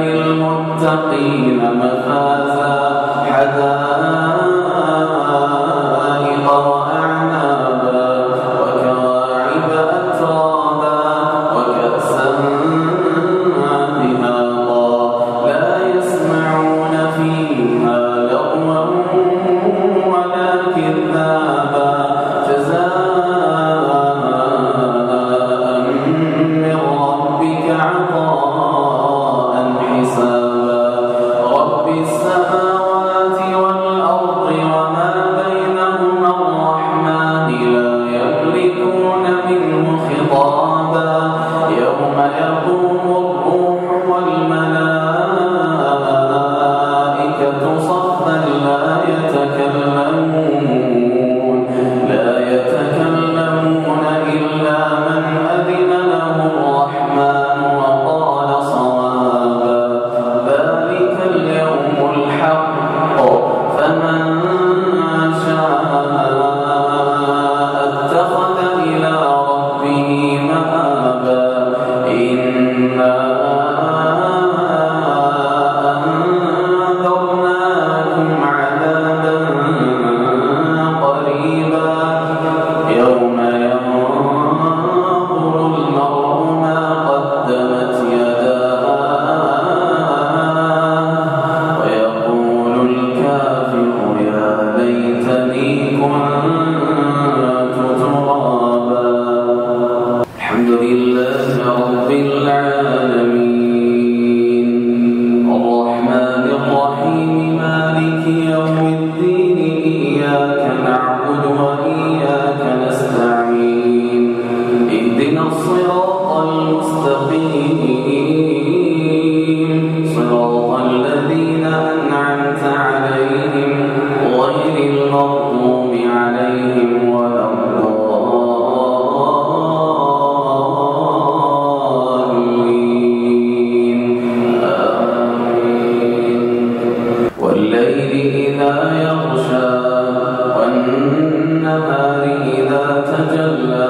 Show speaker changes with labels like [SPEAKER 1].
[SPEAKER 1] للمتقين مفازا حدائق Allah.